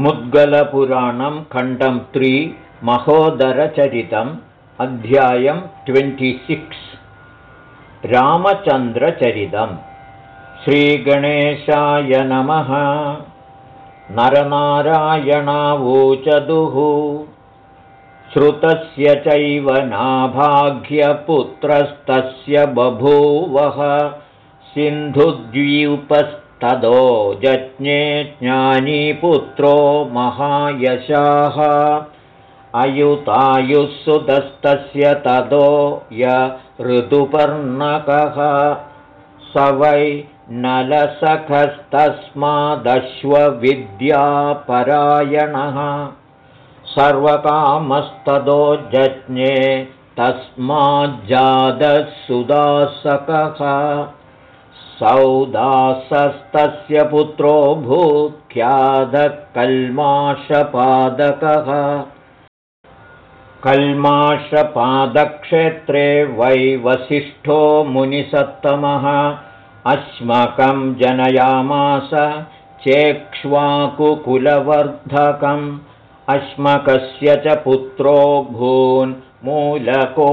मुद्गलपुराणं खण्डं त्रि महोदरचरितम् अध्यायं ट्वेण्टिसिक्स्. रामचन्द्रचरितम्. श्रीगणेशाय नमः. नरनारायणावोचदुः. श्रुतस्य चैव नाभाग्यपुत्रस्तस्य बभूवः सिन्धुद्वीपस्तदो जज्ञे ज्ञानीपुत्रो महायशाः। अयुतायुःसुतस्तस्य तदो य ऋतुपर्णकः। स वै नलसखस्तस्मादश्वविद्यापरायणः। सर्वकामस्तदो जज्ञे तस्माज्जातः सौदासस्तस्य पुत्रो भूत्ख्यादकल्माषपादकः कल्माषपादक्षेत्रे वै वसिष्ठो मुनिसत्तमः। अस्मकं जनयामास चेक्ष्वाकुकुलवर्धकम्। अस्मकस्य च पुत्रो भून्मूलको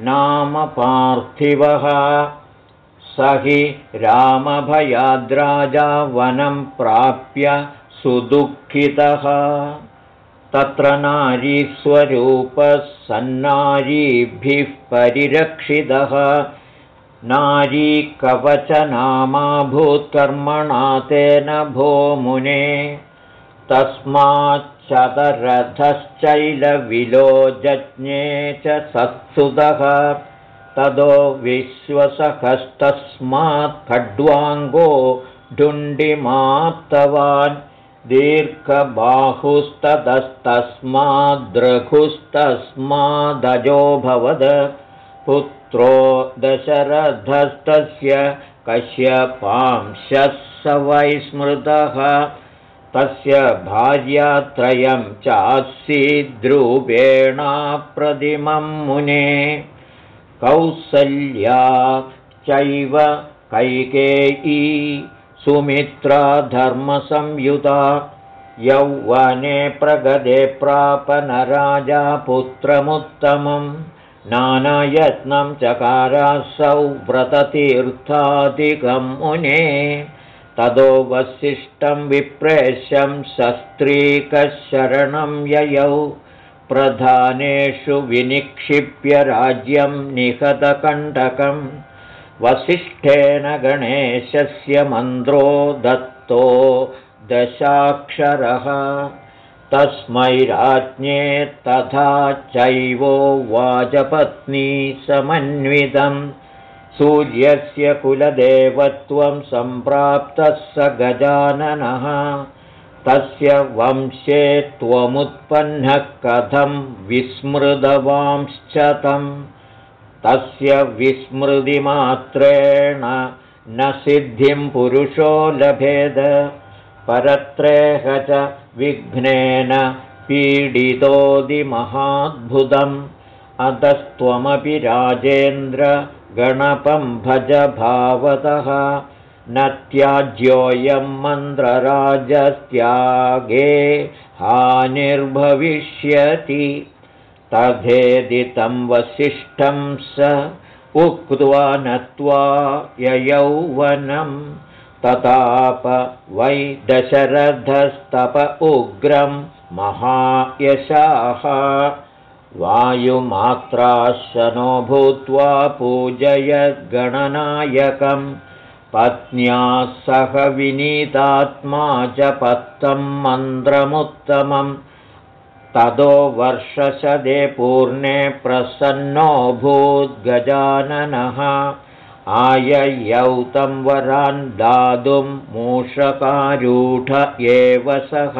नाम पार्थिवः स हि रामभयाद्राजा वनं प्राप्य सुदुःखितः। तत्र नारीस्वरूपः सन्नारीभिः परिरक्षितः। नारीकवचनामाभूत्कर्मणा तेन भो मुने तस्माच्च शतरथश्चैलविलोजज्ञे च सत्सुतः तदो विश्वसखस्तस्मात् खड्वाङ्गो ढुण्डिमाप्तवान् दीर्घबाहुस्ततस्तस्माद्रघुस्तस्मादजोऽभवद पुत्रो दशरथस्तस्य कश्यपांशः स वै स्मृतः तस्य भार्यात्रयं चासीद्रूपेणाप्रतिमं मुने कौसल्या चैव कैकेयी सुमित्रा धर्मसंयुता यौवने प्रगदे प्रापनराजा पुत्रमुत्तमं नानायत्नं चकारासौ व्रततीर्थादिकं मुने तदो वसिष्ठं विप्रेशं शस्त्रीकशरणं ययौ प्रधानेषु विनिक्षिप्य राज्यं निहतकण्टकं वसिष्ठेन गणेशस्य मन्द्रो दत्तो दशाक्षरः। तस्मै राज्ञे तथा चैवो वाजपत्नी समन्वितम् सूर्यस्य कुलदेवत्वं सम्प्राप्तः स गजाननः तस्य वंशे त्वमुत्पन्नः कथं विस्मृतवांश्च तस्य विस्मृतिमात्रेण न सिद्धिं पुरुषो लभेद। परत्रेह च विघ्नेन पीडितोदिमहाद्भुतम् अतस्त्वमपि राजेन्द्र गणपं भज भावतः न त्याज्योऽयं मन्द्रराजत्यागे हानिर्भविष्यति। तथेदितं वसिष्ठं स उक्त्वा नत्वा ययौवनं। तताप वै दशरथस्तप उग्रं महायशाः। वायुमात्राशनो भूत्वा पूजयद्गणनायकं पत्न्या सह विनीतात्मा च पत्तं मन्त्रमुत्तमं तदो वर्षशदे पूर्णे प्रसन्नोऽभूद्गजाननः वरान् दातुं मूषकारूढ एव सः।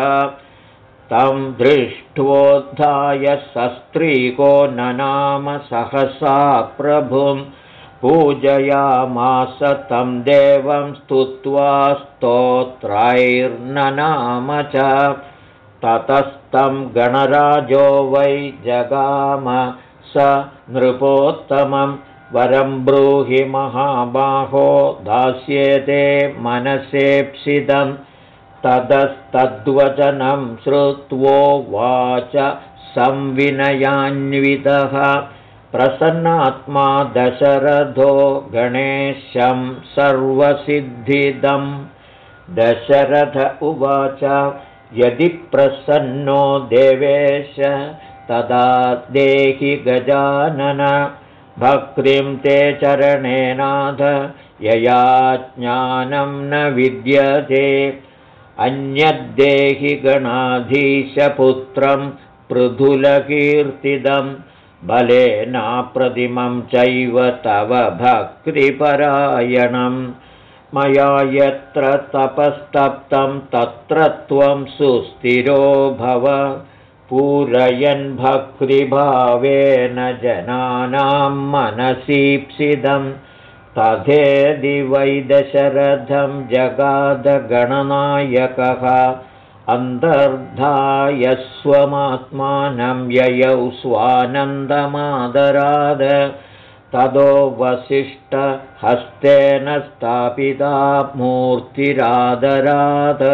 तं दृष्ट्वोद्धाय सस्त्रीको ननाम सहसा प्रभुं पूजयामास तं देवं स्तुत्वा स्तोत्रैर्ननाम च। ततस्तं गणराजो वै जगाम स नृपोत्तमं। वरं ब्रूहि महाबाहो दास्येते मनसेप्सितम् ततस्तद्वचनं श्रुत्वोवाच संविनयान्वितः प्रसन्नात्मा दशरथो गणेशं सर्वसिद्धिदम् दशरथ उवाच यदि प्रसन्नो देवेश तदा देहि गजानन। भक्तिं ते चरणेनाथ यया ज्ञानं न विद्यते। अन्यद्देहि गणाधीशपुत्रं पृथुलकीर्तिदं बलेनाप्रतिमं चैव तव भक्तिपरायणं। मया यत्र तपस्तप्तं तत्र त्वं सुस्थिरो भव। पूरयन् भक्तिभावेन जनानां मनसीप्सितं। तथेदि वैदशरथं जगादगणनायकः अन्तर्धाय स्वमात्मानं ययौ स्वानन्दमादराद ततो वसिष्ठहस्तेन स्थापिता मूर्तिरादराद।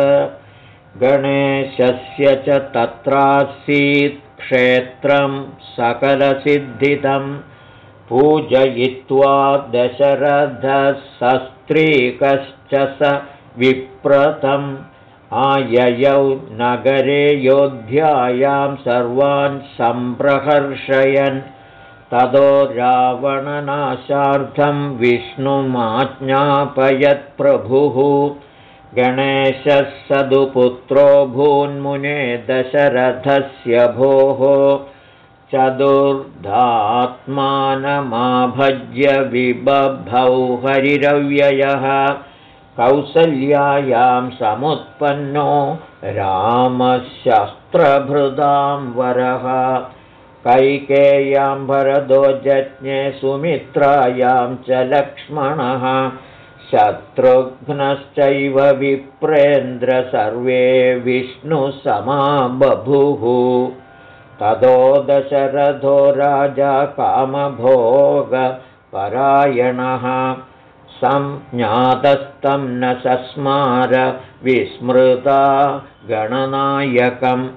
गणेशस्य च तत्रासीत् क्षेत्रं सकलसिद्धितं पूजयित्वा दशरथसस्त्रीकश्च स विप्रतम् आययौ नगरे योध्यायां सर्वान् सम्प्रहर्षयन्। ततो रावणनाशार्थं विष्णुमाज्ञापयत्प्रभुः गणेशः सदुपुत्रो भून्मुने दशरथस्य भोः। चतुर्धात्मानमाभज्य विबभौ हरिरव्ययः कौसल्यायां समुत्पन्नो रामशस्त्रभृदां वरः। कैकेयां भरदो जज्ञे सुमित्रायां च लक्ष्मणः। शत्रुघ्नश्चैव विप्रेन्द्र सर्वे विष्णुसमा बभुः। ततो दशरथो राजा कामभोगपरायणः संज्ञातस्तं न सस्मार विस्मृता गणनायकम्।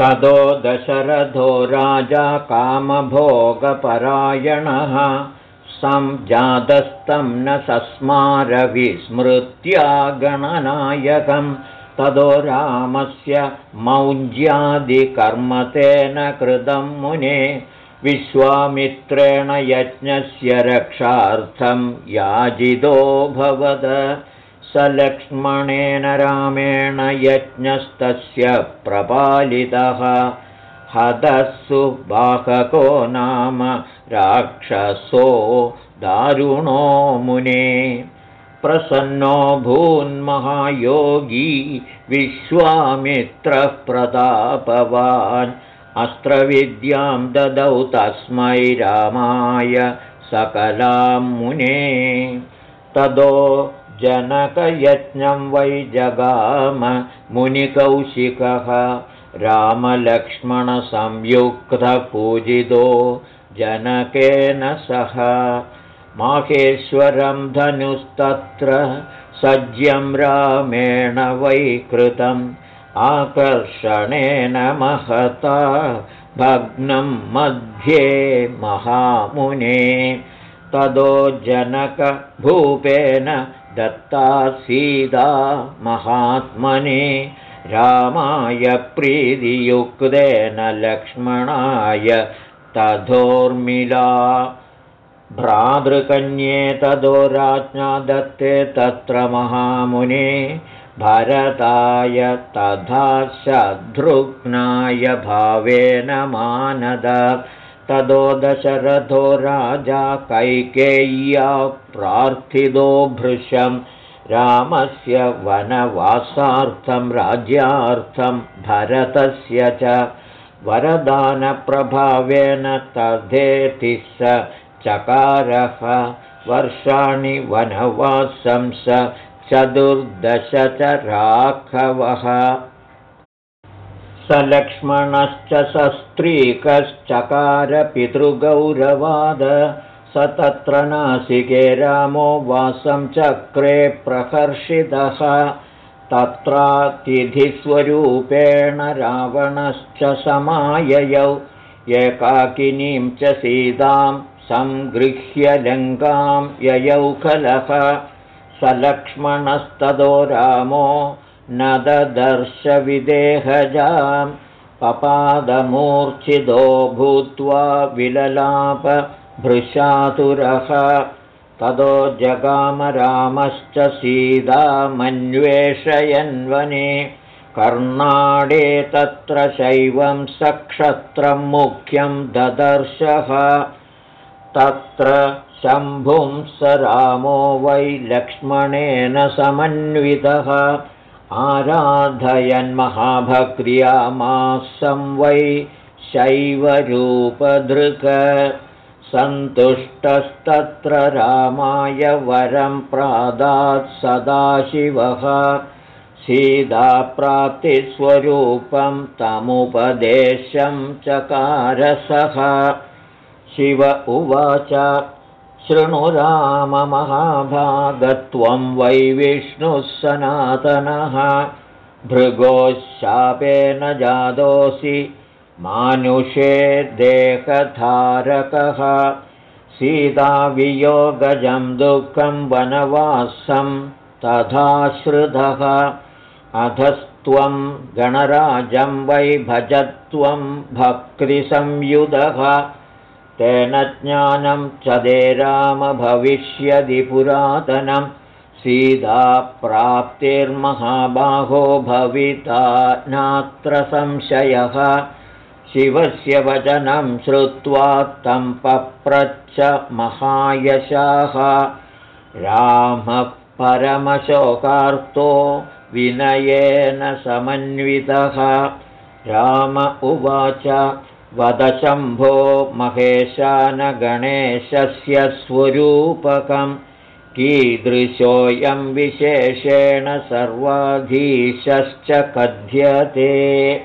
ततो दशरथो राजा कामभोगपरायणः संजातस्तं न सस्मारविस्मृत्या गणनायकं ततो रामस्य मौञ्ज्यादिकर्म तेन कृतं मुने विश्वामित्रेण यज्ञस्य रक्षार्थं याजितो भवद। लक्ष्मणेन रामेण यज्ञस्तस्य प्रपालितः। हदस्सु बाहको नाम राक्षसो दारुणो मुने। प्रसन्नो भून्महायोगी विश्वामित्रः प्रतापवान् अस्त्रविद्यां ददौ तस्मै रामाय सकलां मुने। तदो जनकयज्ञं वै जगाम मुनिकौशिकः रामलक्ष्मणसंयुक्तपूजितो जनकेन सह। माहेश्वरं धनुस्तत्र सज्यं रामेण वै कृतम् आकर्षणेन महता भग्नं मध्ये महामुने। तदो जनकभूपेन दत्ता सीता महात्मने। रामाय प्रीतियुक्तेन लक्ष्मणाय तथोर्मिला। भ्रातृकन्ये तदो राज्ञा दत्ते तत्र महामुने भरताय तथा शत्रुघ्नाय भावेन मानद। तदो दशरथो राजा कैकेय्या प्रार्थितो भृशम् रामस्य वनवासार्थं राज्यार्थं भरतस्य च वरदानप्रभावेन तथेति स चकारः। वर्षाणि वनवासं स चतुर्दश च राघवः स लक्ष्मणश्च पितृगौरवाद स तत्र नासिके रामो वासं चक्रे प्रकर्षितः तत्रातिथिस्वरूपेण रावणश्च समाययौ। एकाकिनीं च सीतां सङ्गृह्य लङ्कां ययौ खलः स लक्ष्मणस्ततो रामो न ददर्शविदेहजां पपादमूर्च्छितो भूत्वा विललापभृशातुरः ततो जगामरामश्च सीतामन्वेषयन्वने कर्णाडे तत्र शैवं सक्षत्रं मुख्यं ददर्शः। तत्र शम्भुं स रामो वै लक्ष्मणेन समन्वितः। आराधयन्महाभक्रियामासं वै शैवरूपधृक सन्तुष्टस्तत्र रामाय वरं प्रादात् सदाशिवः। सीताप्राप्तिस्वरूपं तमुपदेशं चकारसः। शिव उवाच शृणुराममहाभागत्वं वै विष्णुः सनातनः। भृगोशापेन जातोऽसि मानुषे देहधारकः। सीतावियोगजं दुःखं वनवासं तथाश्रुतः अधस्त्वं गणराजं वै भजत्वं भक्तिसंयुधः तेन ज्ञानं च दे राम भविष्यदि पुरातनं। सीताप्राप्तिर्महाबाहो भविता नात्र संशयः। शिवस्य वचनं श्रुत्वा तं पप्रच्छ महायशाः। रामः परमशोकार्तो विनयेन समन्वितः। राम उवाच वदशम्भो महेशानगणेशस्य स्वरूपकं कीदृशोऽयं विशेषेण सर्वाधीशश्च कथ्यते।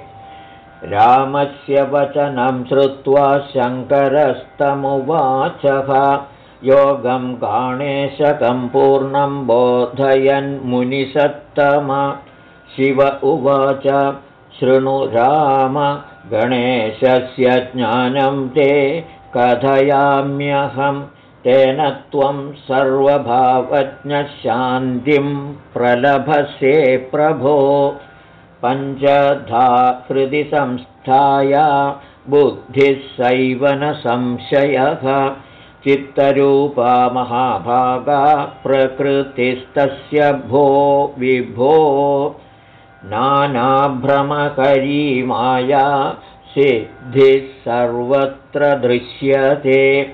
रामस्य वचनं श्रुत्वा शङ्करस्तमुवाचः योगं गाणेशकं पूर्णं बोधयन्मुनिसत्तम शिव उवाच शृणु राम गणेशस्य ज्ञानं ते कथयाम्यहं तेन त्वं सर्वभावज्ञशान्तिं प्रलभसे प्रभो। पञ्चधा हृदि संस्थाया बुद्धिः सैव न संशयः चित्तरूपा महाभागा प्रकृतिस्तस्य भो विभो नानाभ्रमकरी माया सिद्धिः सर्वत्र दृश्यते।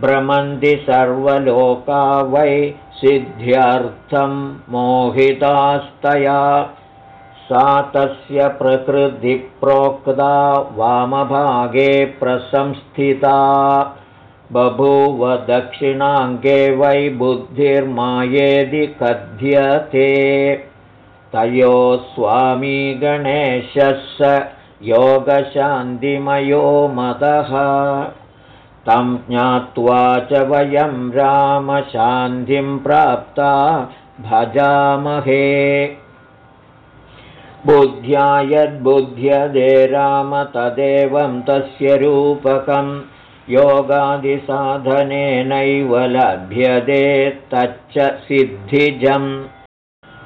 भ्रमन्ति सर्वलोका वै सिद्ध्यर्थं मोहितास्तया। सा तस्य प्रकृतिप्रोक्ता वामभागे प्रसंस्थिता। बभूव दक्षिणाङ्गे वै बुद्धिर्मायेदि कथ्यते तयो स्वामी गणेशः स योगशान्तिमयो मतः। तं ज्ञात्वा च वयं रामशान्तिं प्राप्ता भजामहे। बुद्ध्या यद्बुध्यदे राम तदेवं तस्य रूपकं योगादिसाधनेनैव लभ्यते तच्च सिद्धिजम्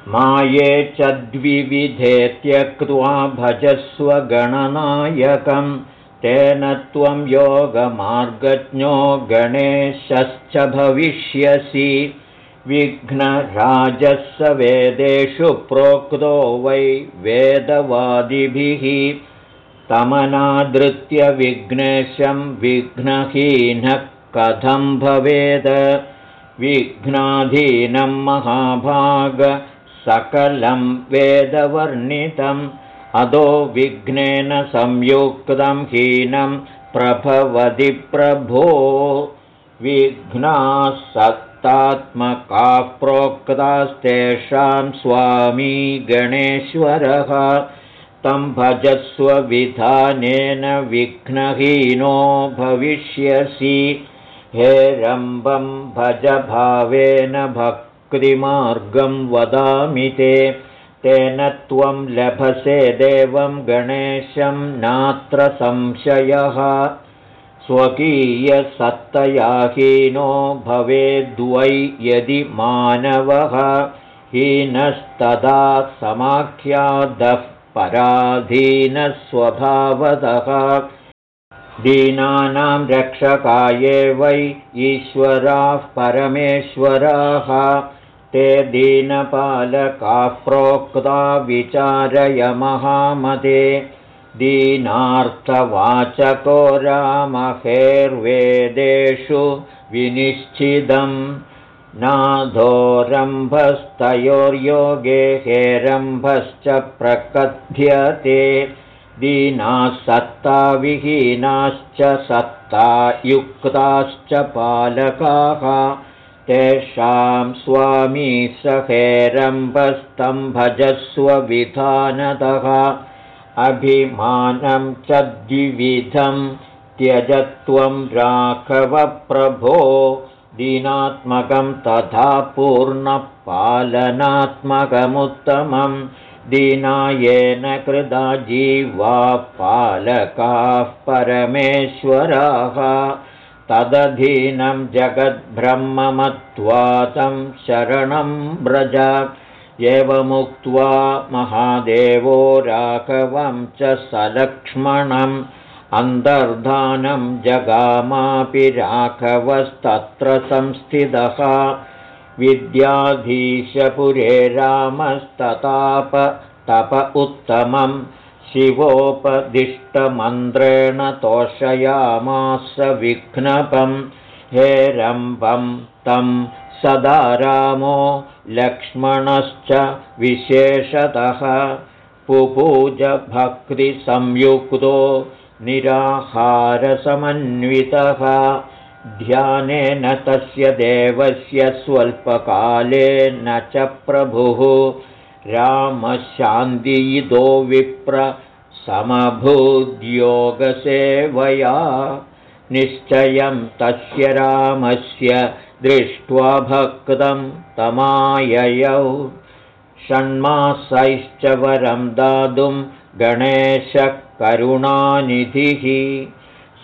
माये च द्विविधे त्यक्त्वा भजस्व गणनायकं तेन त्वं योगमार्गज्ञो गणेशश्च भविष्यसि। विघ्नराजस्य वेदेषु प्रोक्तो वै वेदवादिभिः। तमनादृत्य विघ्नेशं विघ्नहीनः कथं भवेद? विघ्नाधीनं महाभाग सकलं वेदवर्णितम् अधो विघ्नेन संयुक्तं हीनं प्रभवति प्रभो। विघ्नाः सत्तात्मकाः प्रोक्तास्तेषां स्वामी गणेश्वरः तं भजस्वविधानेन विघ्नहीनो भविष्यसि। हेरम्बं भजभावेन भक्तिमार्गं वदामि ते। तेन त्वं लभसे देवं गणेशं नात्र संशयः। स्वकीयसत्तयाहीनो भवेद्वै यदि मानवः। हीनस्तदा समाख्यादः पराधीनस्वभावतः। दीनानां रक्षकाये वै ईश्वराः परमेश्वराः ते दीनपालकाः प्रोक्ता विचारय महामते दीनार्थवाचको रामहेर्वेदेषु विनिश्चितम् नाधोरम्भस्तयोर्योगे हेरम्भश्च प्रकथ्यते। दीनाः सत्ताविहीनाश्च सत्तायुक्ताश्च पालकाः तेषां स्वामी सहेरम्भस्तं भजस्वविधानतः अभिमानं च द्विविधं त्यजत्वं राघवप्रभो। दीनात्मकं तथा पूर्णपालनात्मकमुत्तमं। दीनायेन कृदा जीवा पालकाः परमेश्वराः तदधीनं जगद्ब्रह्ममत्वातं शरणं व्रज। एवमुक्त्वा महादेवो राघवं च सलक्ष्मणम् अन्तर्धानं जगामापि राघवस्तत्र संस्थितः। विद्याधीशपुरे रामस्तताप तप उत्तमं शिवोपदिष्टमन्त्रेण तोषयामास विघ्नपं हेरम्भं तं सदा रामो लक्ष्मणश्च विशेषतः पुपूजभक्तिसंयुक्तो निराहारसमन्वितः ध्यानेन तस्य देवस्य स्वल्पकालेन च प्रभुः रामशान्तिदो विप्र समभूद्योगसेवया। निश्चयं तस्य रामस्य दृष्ट्वा भक्तं तमाययौ। षण्मासैश्च वरं दातुं गणेशकरुणानिधिः।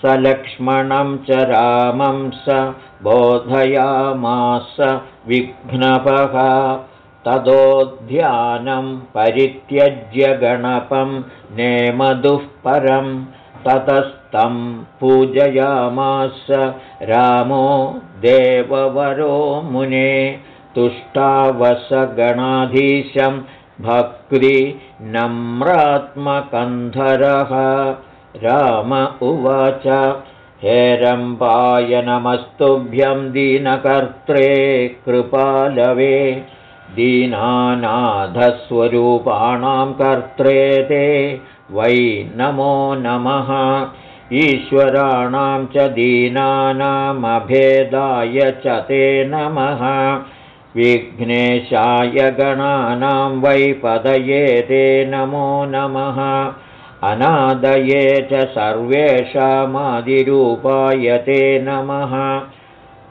स लक्ष्मणं च रामं स बोधयामास विघ्नपः तदोध्यानं परित्यज्य गणपं नेमदुः परं ततस्तं पूजयामास। रामो देववरो मुने तुष्टावसगणाधीशं भक्तिनम्रात्मकन्धरः राम उवाच हेरम्बाय नमस्तुभ्यं दीनकर्त्रे कृपालवे दीनानाथस्वरूपाणां कर्त्रे ते वै नमो नमः। ईश्वराणां च दीनानामभेदाय च ते नमः। विघ्नेशाय गणानां वै पदये ते नमो नमः। अनादये च सर्वेषामादिरूपाय ते नमः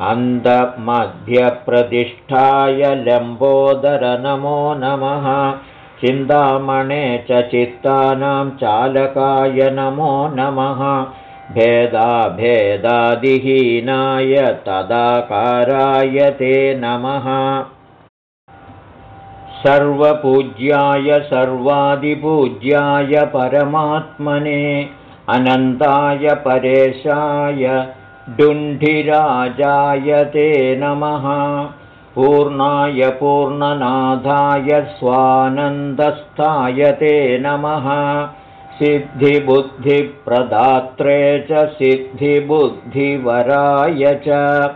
अन्धमध्यप्रतिष्ठाय लम्बोदर नमो नमः। चिन्तामणे च चित्तानां चालकाय नमो नमः। भेदाभेदादिहीनाय तदाकाराय ते नमः। सर्वपूज्याय सर्वादिपूज्याय परमात्मने। अनन्ताय परेशाय डुण्ढिराजाय ते नमः। पूर्णाय पूर्णनाथाय स्वानन्दस्थाय ते नमः। सिद्धिबुद्धिप्रदात्रे च सिद्धिबुद्धिवराय च।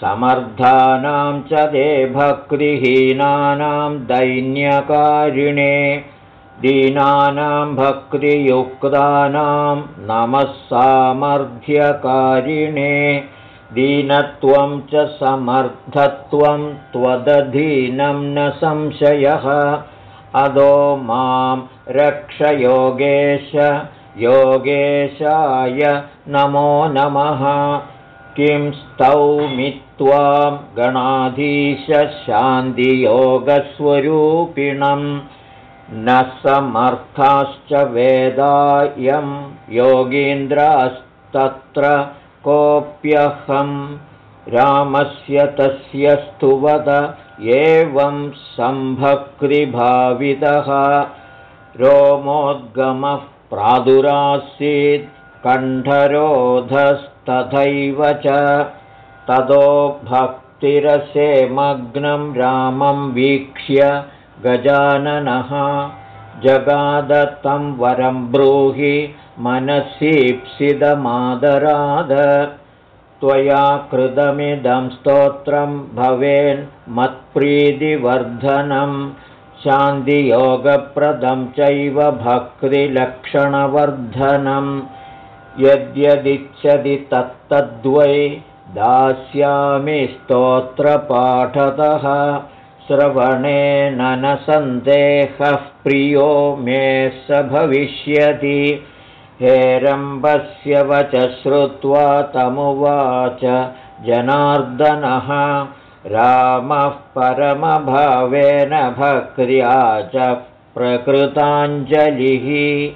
समर्थानां च ते भक्तिहीनानां दैन्यकारिणे दीनानां भक्तियुक्तानां नमः सामर्थ्यकारिणे दीनत्वं च समर्थत्वं त्वदधीनं न संशयः। अदो मां रक्षयोगेश योगेशाय नमो नमः। किं स्तौमि त्वां गणाधीशशान्तियोगस्वरूपिणं न समर्थाश्च वेदायं योगीन्द्रास्तत्र कोऽप्यहं रामस्य तस्य स्तुवद एवं सम्भक्तिभावितः। रोमोद्गमः प्रादुरासीत् कण्ठरोधस्तथैव च। ततो भक्तिरसे मग्नं रामं वीक्ष्य गजाननः। जगादत्तं वरं ब्रूहि मनसीप्सितमादराद त्वया कृतमिदं स्तोत्रं भवेन्मत्प्रीतिवर्धनं शान्तियोगप्रदं चैव भक्तिलक्षणवर्धनम् यद्यदिच्छति तत्तद्वै दास्यामि स्तोत्रपाठतः श्रवणेन न सन्देहः प्रियो मे स भविष्यति। हेरम्बस्य वच श्रुत्वा तमुवाच जनार्दनः। रामः परमभावेन भक्र्या च प्रकृताञ्जलिः।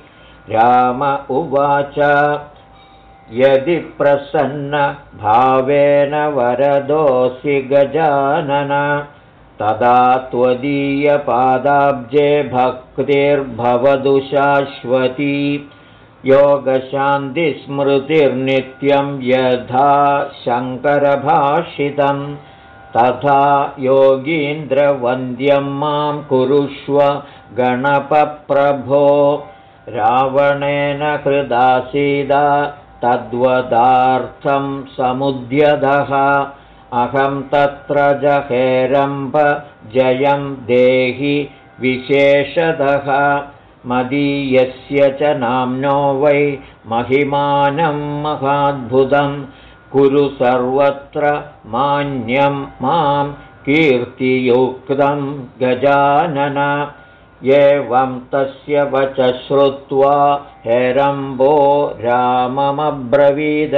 राम उवाच यदि प्रसन्नभावेन वरदोऽसि गजानन तदा त्वदीयपादाब्जे भक्तिर्भवतु शाश्वती। योगशान्तिस्मृतिर्नित्यं यथा शङ्करभाषितं तथा योगीन्द्रवन्द्यं मां कुरुष्व गणपप्रभो। रावणेन कृदासीदा तद्वदार्थं समुद्यतः अहं तत्र जहेरम्ब जयं देहि विशेषतः। मदीयस्य च नाम्नो वै महिमानं महाद्भुतं। कुरु सर्वत्र मान्यं मां कीर्तियुक्तं गजानन। एवं तस्य वच श्रुत्वा हेरम्बो राममब्रवीद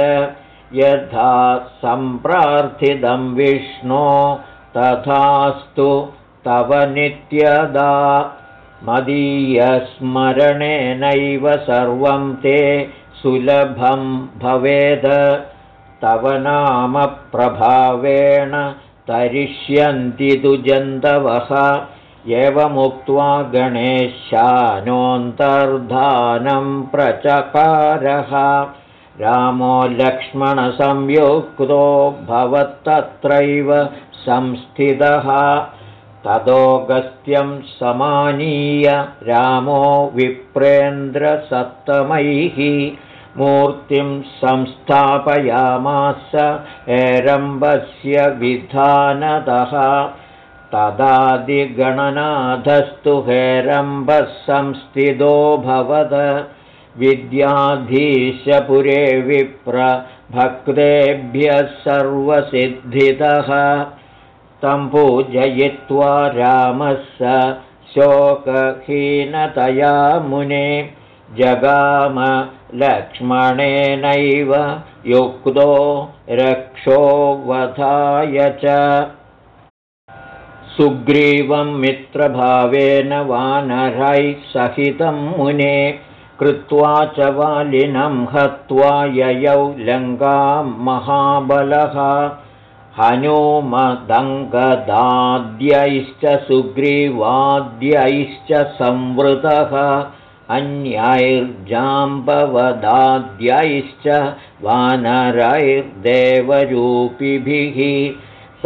यथा सम्प्रार्थितं विष्णो तथास्तु तव नित्यदा मदीयस्मरणेनैव सर्वं ते सुलभं भवेद। तव नाम प्रभावेण तरिष्यन्ति तु जन्तवः एवमुक्त्वा गणेशानोऽन्तर्धानं प्रचकारः रामो लक्ष्मणसंयुक्तो भवत्तत्रैव संस्थितः। तदोगस्त्यं समानीय रामो विप्रेन्द्रसत्तमैः मूर्तिं संस्थापयामास एरम्बस्य विधानतः। तदादिगणनाथस्तु हेरम्बः संस्थितो भवद विद्याधीशपुरे विप्र भक्तेभ्यः सर्वसिद्धितः। तं पूजयित्वा रामः स शोकहीनतया मुने जगाम लक्ष्मणेनैव युक्तो रक्षोवधाय च। सुग्रीवं मित्रभावेन वानरैः सहितं मुने कृत्वा च वालिनं हत्वा ययौ लङ्कां महाबलः। हनुमदङ्गदाद्यैश्च सुग्रीवाद्यैश्च संवृतः। अन्यैर्जाम्बवदाद्यैश्च वानरैर्देवरूपिभिः।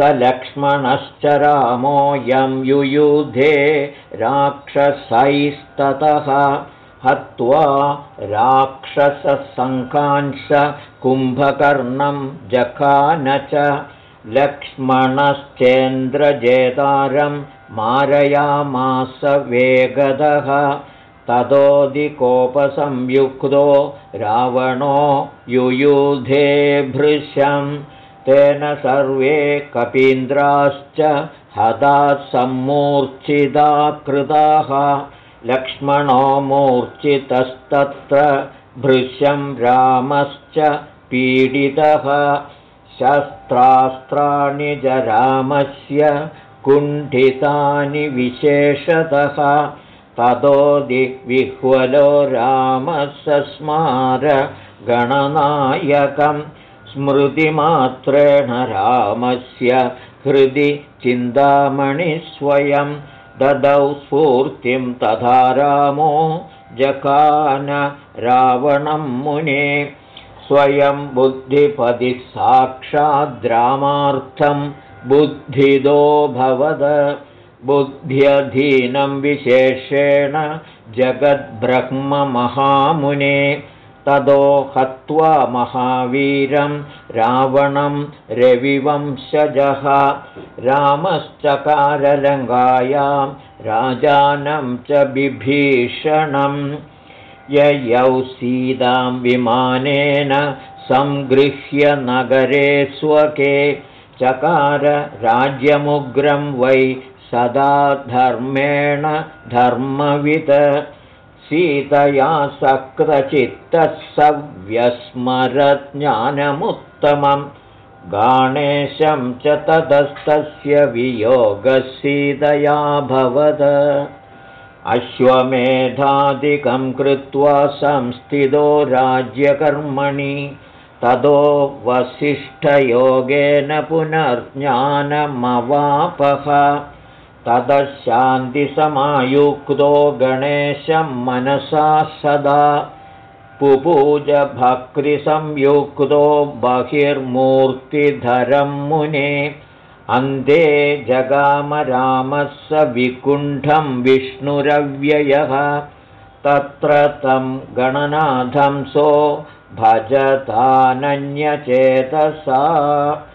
स लक्ष्मणश्च रामोऽयं युयुधे राक्षसैस्ततः हत्वा राक्षससङ्कांश कुम्भकर्णं जखान च लक्ष्मणश्चेन्द्रजेतारं मारयामास वेगदः ततोऽधिकोपसंयुक्तो रावणो युयुधे भृशं तेन सर्वे कपीन्द्राश्च हदा सम्मूर्च्छिता कृताः लक्ष्मणो मूर्च्छितस्तत्र भृशं रामश्च पीडितः शस्त्रास्त्राणि च रामस्य कुण्ठितानि विशेषतः ततोदिविह्वलो रामः सस्मार गणनायकं स्मृतिमात्रेण रामस्य हृदि चिन्तामणिस्वयं ददौ स्फूर्तिं तथा रामो जकान रावणं मुने। स्वयं बुद्धिपदिः साक्षाद्रामार्थं बुद्धिदो भवद। बुद्ध्यधीनं विशेषेण जगद्ब्रह्ममहामुने तदो हत्वा महावीरं रावणं रविवंशजः रामश्चकारलङ्गायां राजानं च बिभीषणं। ययौ सीतां विमानेन सङ्गृह्य नगरे स्वके। चकार राज्यमुग्रं वै सदा धर्मेण धर्मविद सीतया सकृतचित्तः स व्यस्मरज्ञानमुत्तमं गाणेशं च ततस्तस्य भवद। अश्वमेधादिकं कृत्वा संस्थितो राज्यकर्मणि। ततो वसिष्ठयोगेन पुनर्ज्ञानमवापः ततः शान्तिसमायुक्तो गणेशं मनसा सदा। पुपूजभक्तिसंयुक्तो बहिर्मूर्तिधरं मुने। अन्ते विकुण्ठं विष्णुरव्ययः। तत्र तं गणनाथं सो भजतानन्यचेतसा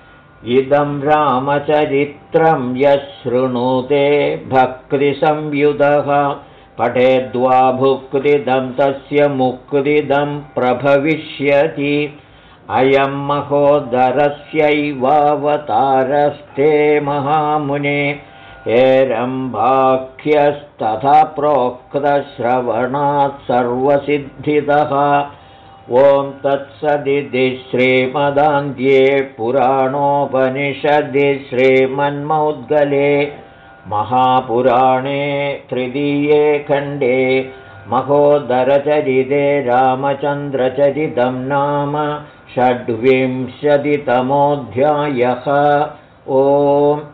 इदं रामचरित्रं यशृणुते भक्तिसंयुधः पठेद्वा भुक्तिदं तस्य मुक्तिदं प्रभविष्यति। अयं महोदरस्यैवावतारस्ते महामुने हेरम्भाख्यस्तथा प्रोक्तश्रवणात् सर्वसिद्धितः ॐ तत्सदिति श्रीमदान्ध्ये पुराणोपनिषदि श्रीमन्मौद्गले महापुराणे तृतीये खण्डे महोदरचरिते रामचन्द्रचरितं नाम षड्विंशतितमोऽध्यायः। ओम्